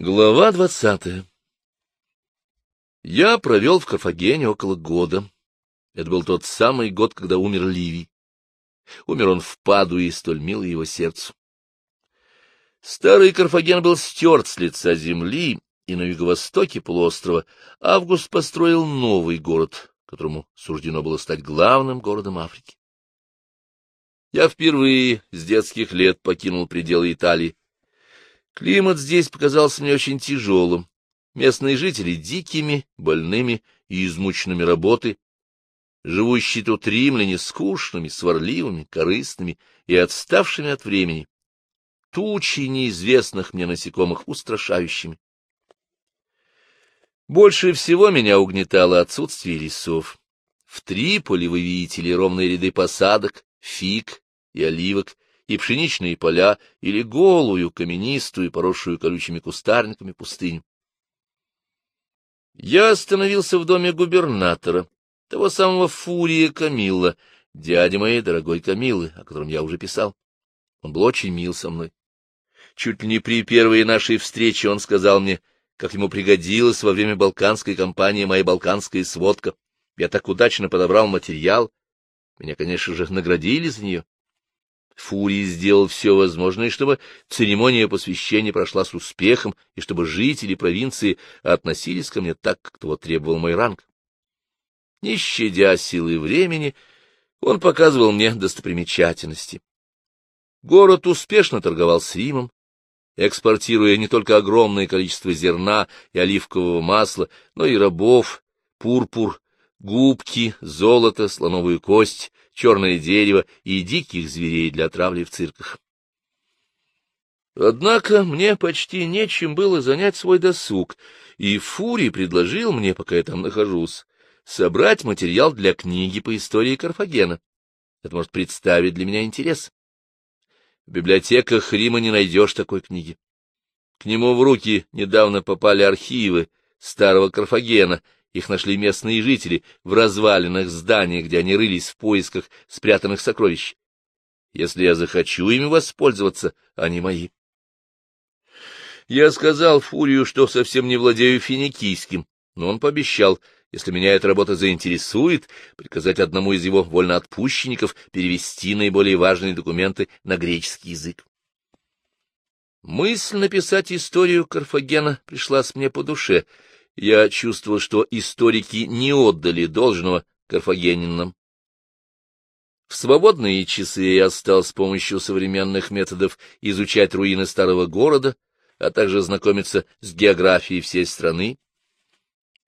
Глава двадцатая Я провел в Карфагене около года. Это был тот самый год, когда умер Ливий. Умер он в Падуе, столь милый его сердцу. Старый Карфаген был стерт с лица земли, и на юго-востоке полуострова Август построил новый город, которому суждено было стать главным городом Африки. Я впервые с детских лет покинул пределы Италии Климат здесь показался мне очень тяжелым. Местные жители дикими, больными и измученными работой, живущие тут римляне скучными, сварливыми, корыстными и отставшими от времени, тучи неизвестных мне насекомых устрашающими. Больше всего меня угнетало отсутствие лесов. В Триполи вы видите ли ровные ряды посадок, фиг и оливок, и пшеничные поля, или голую, каменистую, поросшую колючими кустарниками пустыню. Я остановился в доме губернатора, того самого Фурия Камилла, дяди моей дорогой Камилы, о котором я уже писал. Он был очень мил со мной. Чуть ли не при первой нашей встрече он сказал мне, как ему пригодилась во время балканской кампании моя балканская сводка. Я так удачно подобрал материал. Меня, конечно же, наградили за нее. Фурий сделал все возможное, чтобы церемония посвящения прошла с успехом и чтобы жители провинции относились ко мне так, как того требовал мой ранг. Не щадя силы времени, он показывал мне достопримечательности. Город успешно торговал с Римом, экспортируя не только огромное количество зерна и оливкового масла, но и рабов, пурпур, губки, золото, слоновую кость, черное дерево и диких зверей для травли в цирках. Однако мне почти нечем было занять свой досуг, и Фури предложил мне, пока я там нахожусь, собрать материал для книги по истории Карфагена. Это может представить для меня интерес. В библиотеках Рима не найдешь такой книги. К нему в руки недавно попали архивы старого Карфагена, их нашли местные жители в развалинах зданий, где они рылись в поисках спрятанных сокровищ. Если я захочу ими воспользоваться, они мои. Я сказал Фурию, что совсем не владею финикийским, но он пообещал, если меня эта работа заинтересует, приказать одному из его вольноотпущенников перевести наиболее важные документы на греческий язык. Мысль написать историю Карфагена пришлась мне по душе — я чувствовал, что историки не отдали должного карфагенинам. В свободные часы я стал с помощью современных методов изучать руины старого города, а также знакомиться с географией всей страны.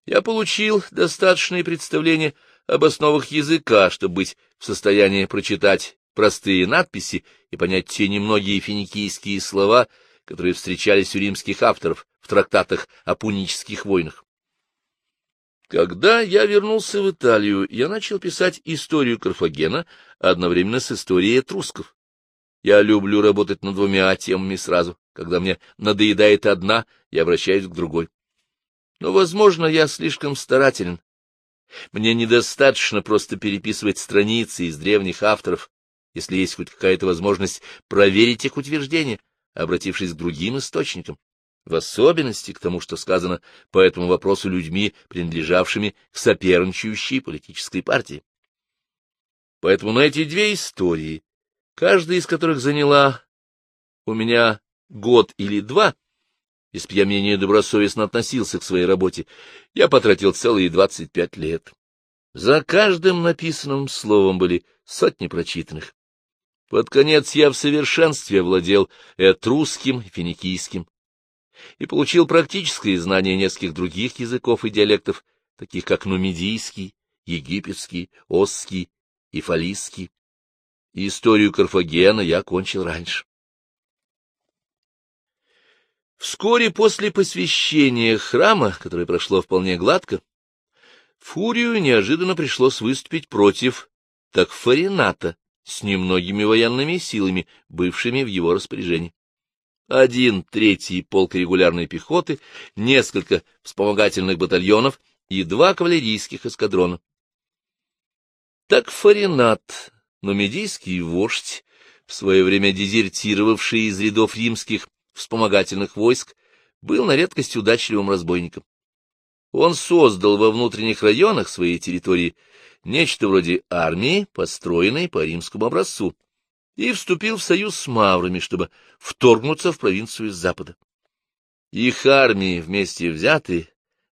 Я получил достаточное представление об основах языка, чтобы быть в состоянии прочитать простые надписи и понять те немногие финикийские слова, которые встречались у римских авторов в трактатах о пунических войнах. Когда я вернулся в Италию, я начал писать историю Карфагена одновременно с историей этрусков. Я люблю работать над двумя темами сразу. Когда мне надоедает одна, я обращаюсь к другой. Но, возможно, я слишком старателен. Мне недостаточно просто переписывать страницы из древних авторов, если есть хоть какая-то возможность проверить их утверждения обратившись к другим источникам, в особенности к тому, что сказано по этому вопросу людьми, принадлежавшими к соперничающей политической партии. Поэтому на эти две истории, каждая из которых заняла у меня год или два, если б я менее добросовестно относился к своей работе, я потратил целые двадцать пять лет. За каждым написанным словом были сотни прочитанных. Под конец я в совершенстве владел этрусским и финикийским и получил практическое знание нескольких других языков и диалектов, таких как нумидийский, египетский, осский и фалийский. Историю Карфагена я кончил раньше. Вскоре после посвящения храма, которое прошло вполне гладко, Фурию неожиданно пришлось выступить против Такфарината, с немногими военными силами, бывшими в его распоряжении. Один третий полк регулярной пехоты, несколько вспомогательных батальонов и два кавалерийских эскадрона. Так Фаринат, нумидийский вождь, в свое время дезертировавший из рядов римских вспомогательных войск, был на редкость удачливым разбойником. Он создал во внутренних районах своей территории нечто вроде армии, построенной по римскому образцу, и вступил в союз с маврами, чтобы вторгнуться в провинцию с запада. Их армии вместе взятые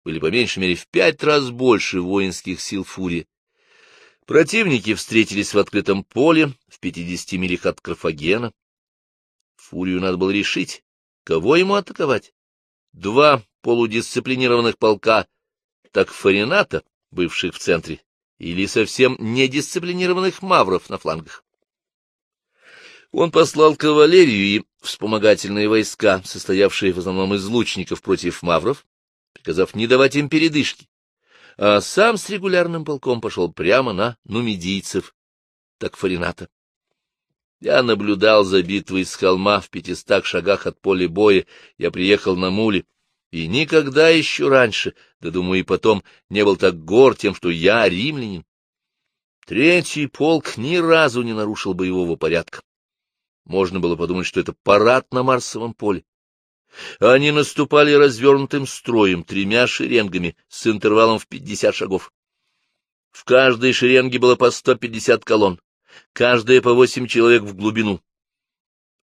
были по меньшей мере в пять раз больше воинских сил Фурии. Противники встретились в открытом поле в пятидесяти милях от Карфагена. Фурию надо было решить, кого ему атаковать. Два полудисциплинированных полка так Фарината, бывших в центре, или совсем недисциплинированных мавров на флангах. Он послал кавалерию и вспомогательные войска, состоявшие в основном из лучников против мавров, приказав не давать им передышки, а сам с регулярным полком пошел прямо на нумидийцев, так Фарината. Я наблюдал за битвой с холма в пятистах шагах от поля боя, я приехал на муле, и никогда еще раньше, да, думаю, и потом, не был так гор тем, что я римлянин. Третий полк ни разу не нарушил боевого порядка. Можно было подумать, что это парад на Марсовом поле. Они наступали развернутым строем, тремя шеренгами, с интервалом в пятьдесят шагов. В каждой шеренге было по сто пятьдесят колонн, каждая по восемь человек в глубину.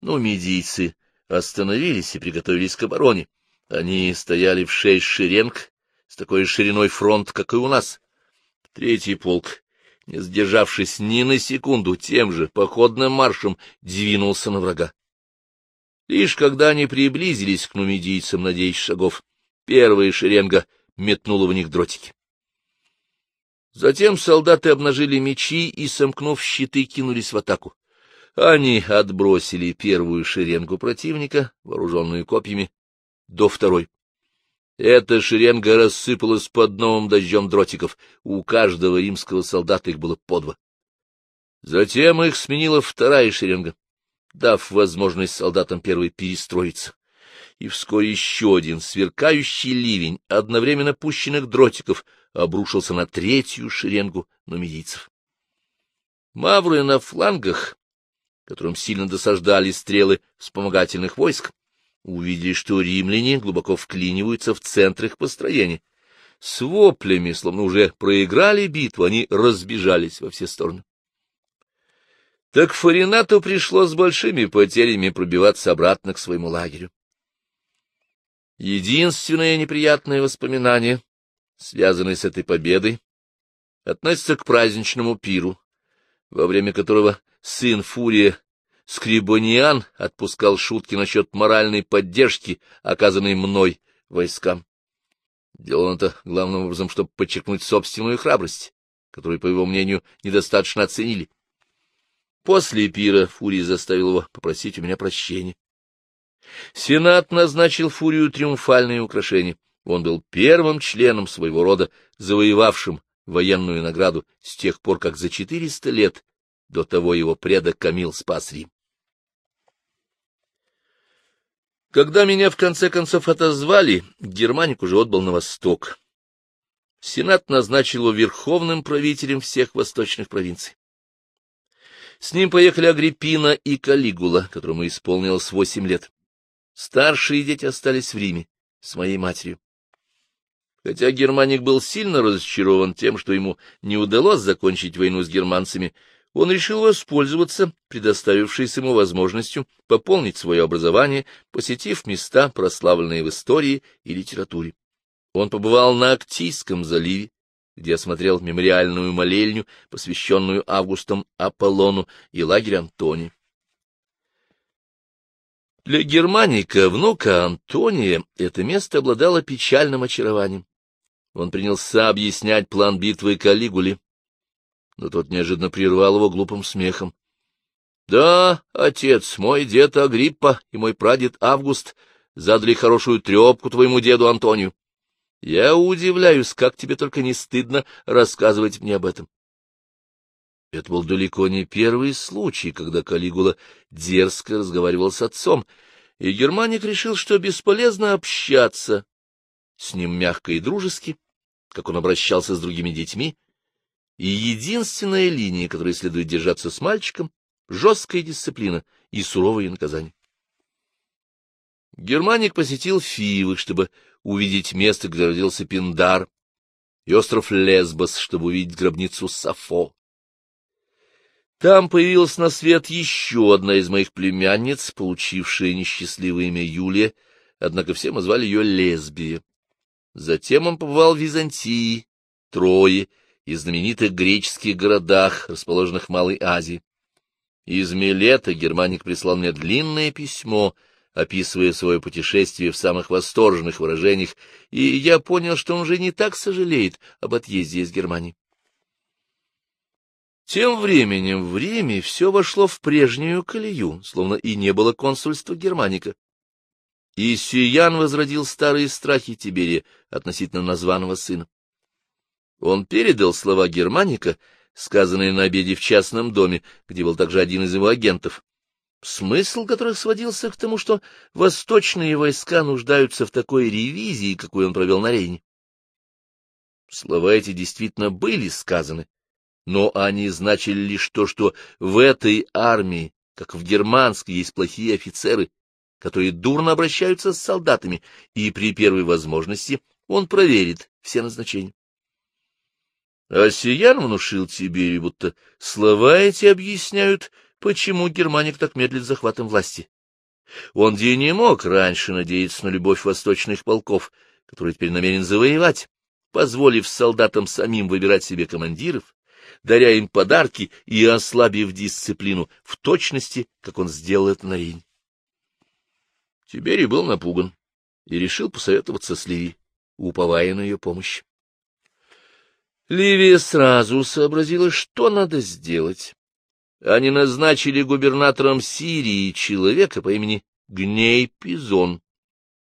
Ну, медийцы остановились и приготовились к обороне. Они стояли в шесть шеренг, с такой шириной фронт, как и у нас. Третий полк не сдержавшись ни на секунду, тем же походным маршем двинулся на врага. Лишь когда они приблизились к нумидийцам на десять шагов, первая шеренга метнула в них дротики. Затем солдаты обнажили мечи и, сомкнув щиты, кинулись в атаку. Они отбросили первую шеренгу противника, вооруженную копьями, до второй. Эта шеренга рассыпалась под новым дождем дротиков. У каждого римского солдата их было по два. Затем их сменила вторая шеренга, дав возможность солдатам первой перестроиться. И вскоре еще один сверкающий ливень одновременно пущенных дротиков обрушился на третью шеренгу нумидийцев. Мавры на флангах, которым сильно досаждали стрелы вспомогательных войск, увидели, что римляне глубоко вклиниваются в центр их построения. С воплями, словно уже проиграли битву, они разбежались во все стороны. Так Фаринату пришлось с большими потерями пробиваться обратно к своему лагерю. Единственное неприятное воспоминание, связанное с этой победой, относится к праздничному пиру, во время которого сын Фурия Скрибониан отпускал шутки насчет моральной поддержки, оказанной мной войскам. Делал это главным образом, чтобы подчеркнуть собственную храбрость, которую, по его мнению, недостаточно оценили. После пира Фурий заставил его попросить у меня прощения. Сенат назначил Фурию триумфальные украшения. Он был первым членом своего рода, завоевавшим военную награду с тех пор, как за четыреста лет до того его предок Камил спас Рим. Когда меня в конце концов отозвали, Германик уже отбыл на восток. Сенат назначил его верховным правителем всех восточных провинций. С ним поехали Агриппина и Калигула, которому исполнилось восемь лет. Старшие дети остались в Риме с моей матерью. Хотя Германик был сильно разочарован тем, что ему не удалось закончить войну с германцами, он решил воспользоваться предоставившейся ему возможностью пополнить свое образование, посетив места, прославленные в истории и литературе. Он побывал на Актийском заливе, где осмотрел мемориальную молельню, посвященную Августом Аполлону и лагерь Антония. Для германика, внука Антония, это место обладало печальным очарованием. Он принялся объяснять план битвы Калигули, но тот неожиданно прервал его глупым смехом. — Да, отец, мой дед Агриппа и мой прадед Август задали хорошую трепку твоему деду Антонию. Я удивляюсь, как тебе только не стыдно рассказывать мне об этом. Это был далеко не первый случай, когда Калигула дерзко разговаривал с отцом, и Германик решил, что бесполезно общаться с ним мягко и дружески, как он обращался с другими детьми, и единственная линия, которой следует держаться с мальчиком, — жесткая дисциплина и суровые наказания. Германик посетил Фивы, чтобы увидеть место, где родился Пиндар, и остров Лесбос, чтобы увидеть гробницу Сафо. Там появилась на свет еще одна из моих племянниц, получившая несчастливое имя Юлия, однако все мы звали ее Лесбия. Затем он побывал в Византии, Трое и знаменитых греческих городах, расположенных в Малой Азии. Из Милета Германик прислал мне длинное письмо, описывая свое путешествие в самых восторженных выражениях, и я понял, что он уже не так сожалеет об отъезде из Германии. Тем временем в Риме все вошло в прежнюю колею, словно и не было консульства Германика. И Сиян возродил старые страхи Тиберия относительно названного сына. Он передал слова Германика, сказанные на обеде в частном доме, где был также один из его агентов, смысл которых сводился к тому, что восточные войска нуждаются в такой ревизии, какую он провел на Рейне. Слова эти действительно были сказаны, но они значили лишь то, что в этой армии, как в германской, есть плохие офицеры, которые дурно обращаются с солдатами, и при первой возможности он проверит все назначения. А Сиян внушил Тиберию, будто слова эти объясняют, почему германик так медлит захватом власти. Он где не мог раньше надеяться на любовь восточных полков, которые теперь намерен завоевать, позволив солдатам самим выбирать себе командиров, даря им подарки и ослабив дисциплину в точности, как он сделал это на Рейне. Тиберий был напуган и решил посоветоваться с Ливией, уповая на ее помощь. Ливия сразу сообразила, что надо сделать. Они назначили губернатором Сирии человека по имени Гней Пизон.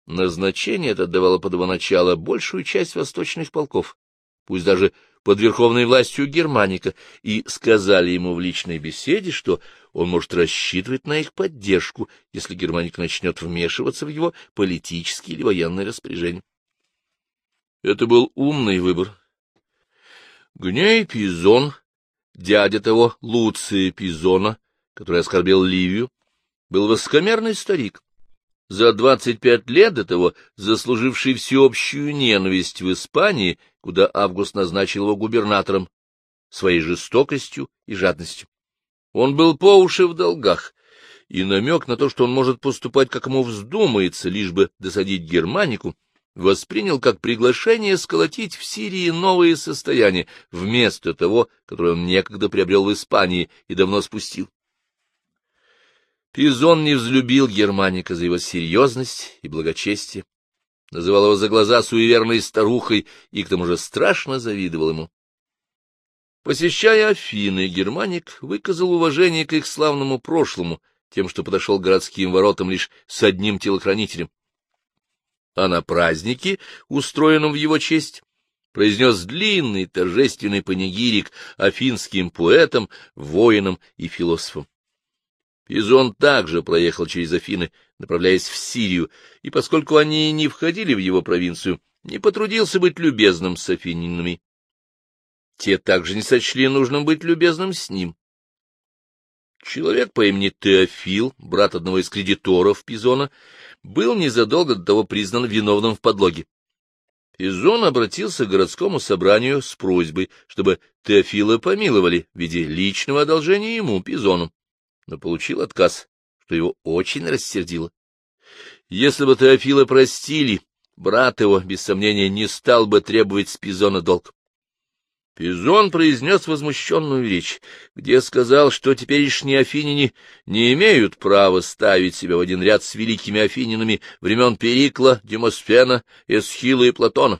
Назначение это давало под его начало большую часть восточных полков, пусть даже под верховной властью Германика, и сказали ему в личной беседе, что он может рассчитывать на их поддержку, если Германик начнет вмешиваться в его политические или военные распоряжения. Это был умный выбор, Гней Пизон, дядя того Луция Пизона, который оскорбил Ливию, был высокомерный старик, за двадцать пять лет до того заслуживший всеобщую ненависть в Испании, куда Август назначил его губернатором, своей жестокостью и жадностью. Он был по уши в долгах, и намек на то, что он может поступать, как ему вздумается, лишь бы досадить Германику, воспринял как приглашение сколотить в Сирии новые состояния, вместо того, которое он некогда приобрел в Испании и давно спустил. Пизон не взлюбил Германика за его серьезность и благочестие, называл его за глаза суеверной старухой и к тому же страшно завидовал ему. Посещая Афины, Германик выказал уважение к их славному прошлому, тем, что подошел к городским воротам лишь с одним телохранителем, а на празднике, устроенном в его честь, произнес длинный торжественный панигирик афинским поэтам, воинам и философам. Пизон также проехал через Афины, направляясь в Сирию, и поскольку они не входили в его провинцию, не потрудился быть любезным с афининами. Те также не сочли нужным быть любезным с ним. Человек по имени Теофил, брат одного из кредиторов Пизона, был незадолго до того признан виновным в подлоге. Пизон обратился к городскому собранию с просьбой, чтобы Теофила помиловали в виде личного одолжения ему, Пизону, но получил отказ, что его очень рассердило. Если бы Теофила простили, брат его, без сомнения, не стал бы требовать с Пизона долг. Пизон произнес возмущенную речь, где сказал, что теперешние афиняне не имеют права ставить себя в один ряд с великими афининами времен Перикла, Демосфена, Эсхила и Платона.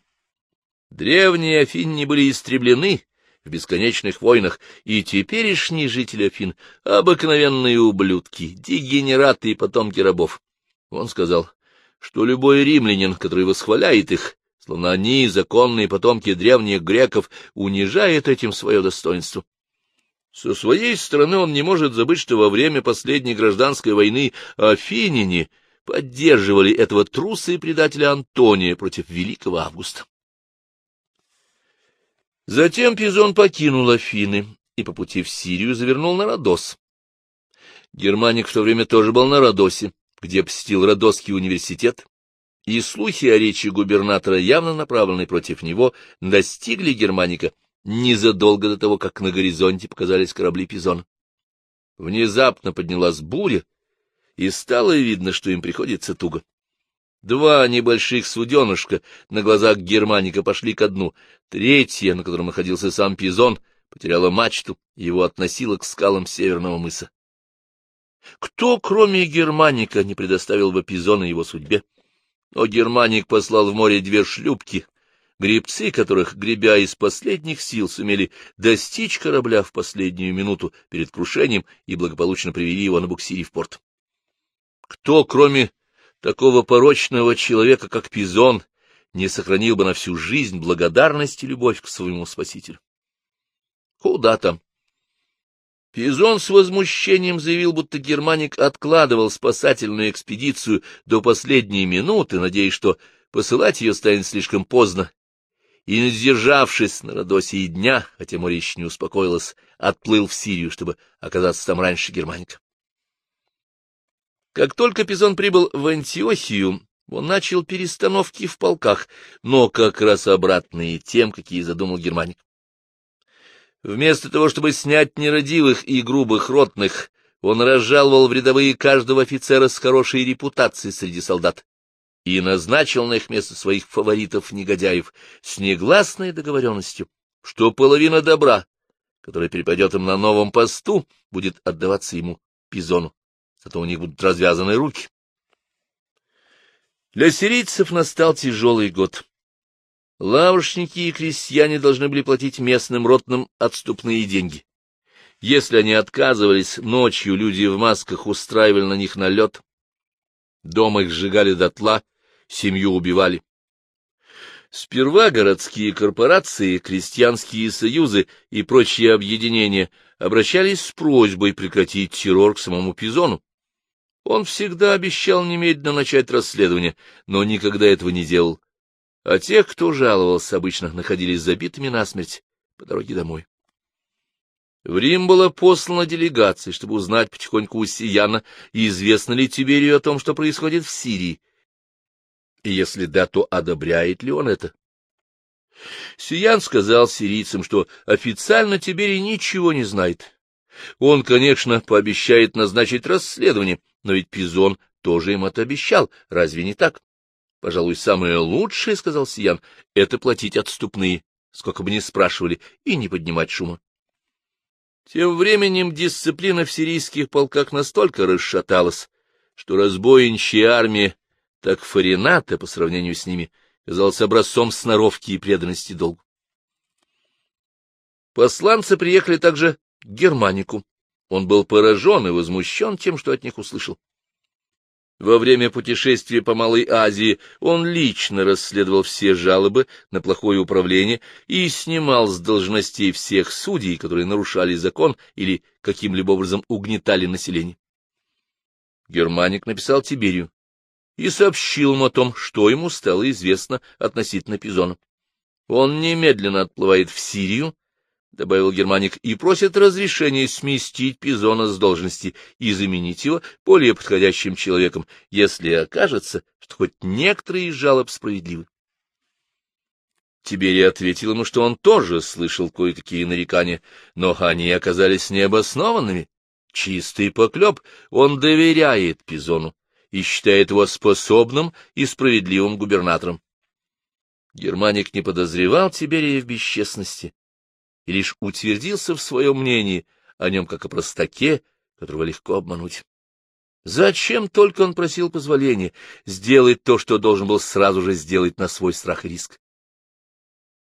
Древние афиняне были истреблены в бесконечных войнах, и теперешние жители Афин — обыкновенные ублюдки, дегенераты и потомки рабов. Он сказал, что любой римлянин, который восхваляет их, словно они, законные потомки древних греков, унижает этим свое достоинство. Со своей стороны он не может забыть, что во время последней гражданской войны афиняне поддерживали этого труса и предателя Антония против великого Августа. Затем Пизон покинул Афины и по пути в Сирию завернул на Родос. Германик в то время тоже был на Родосе где посетил Родосский университет, и слухи о речи губернатора, явно направленной против него, достигли Германика незадолго до того, как на горизонте показались корабли Пизона. Внезапно поднялась буря, и стало видно, что им приходится туго. Два небольших суденышка на глазах Германика пошли ко дну, третье, на котором находился сам Пизон, потеряло мачту, его относило к скалам северного мыса. Кто, кроме Германика, не предоставил бы Пизона его судьбе? Но Германик послал в море две шлюпки, гребцы которых, гребя из последних сил, сумели достичь корабля в последнюю минуту перед крушением и благополучно привели его на буксире в порт. Кто, кроме такого порочного человека, как Пизон, не сохранил бы на всю жизнь благодарность и любовь к своему спасителю? Куда там? Пизон с возмущением заявил, будто Германик откладывал спасательную экспедицию до последней минуты, надеясь, что посылать ее станет слишком поздно, и, не сдержавшись на Родосе и дня, хотя море еще не успокоилось, отплыл в Сирию, чтобы оказаться там раньше Германика. Как только Пизон прибыл в Антиохию, он начал перестановки в полках, но как раз обратные тем, какие задумал Германик. Вместо того, чтобы снять нерадивых и грубых ротных, он разжаловал в рядовые каждого офицера с хорошей репутацией среди солдат и назначил на их место своих фаворитов-негодяев с негласной договоренностью, что половина добра, которая перепадет им на новом посту, будет отдаваться ему Пизону, зато у них будут развязаны руки. Для сирийцев настал тяжелый год. Лавочники и крестьяне должны были платить местным ротным отступные деньги. Если они отказывались, ночью люди в масках устраивали на них налет, дома их сжигали дотла, семью убивали. Сперва городские корпорации, крестьянские союзы и прочие объединения обращались с просьбой прекратить террор к самому Пизону. Он всегда обещал немедленно начать расследование, но никогда этого не делал. А тех, кто жаловался, обычно находились забитыми насмерть по дороге домой. В Рим была послана делегация, чтобы узнать потихоньку у Сияна, известно ли Тиберию о том, что происходит в Сирии и если да, то одобряет ли он это? Сиян сказал сирийцам, что официально Тиберий ничего не знает. Он, конечно, пообещает назначить расследование, но ведь Пизон тоже им это обещал, разве не так? Пожалуй, самое лучшее, — сказал Сиян, — это платить отступные, сколько бы ни спрашивали, и не поднимать шума. Тем временем дисциплина в сирийских полках настолько расшаталась, что разбойничья армия так Фарината, по сравнению с ними, казался образцом сноровки и преданности долгу. Посланцы приехали также к Германику. Он был поражен и возмущен тем, что от них услышал. Во время путешествия по Малой Азии он лично расследовал все жалобы на плохое управление и снимал с должностей всех судей, которые нарушали закон или каким-либо образом угнетали население. Германик написал Тиберию, и сообщил ему о том, что ему стало известно относительно Пизона. Он немедленно отплывает в Сирию, — добавил Германик, — и просит разрешения сместить Пизона с должности и заменить его более подходящим человеком, если окажется, что хоть некоторые из жалоб справедливы. Тиберий ответил ему, что он тоже слышал кое-какие нарекания, но они оказались необоснованными. Чистый поклеп, он доверяет Пизону и считает его способным и справедливым губернатором. Германик не подозревал Тиберия в бесчестности и лишь утвердился в своем мнении о нем как о простаке, которого легко обмануть. Зачем только он просил позволения сделать то, что должен был сразу же сделать на свой страх и риск?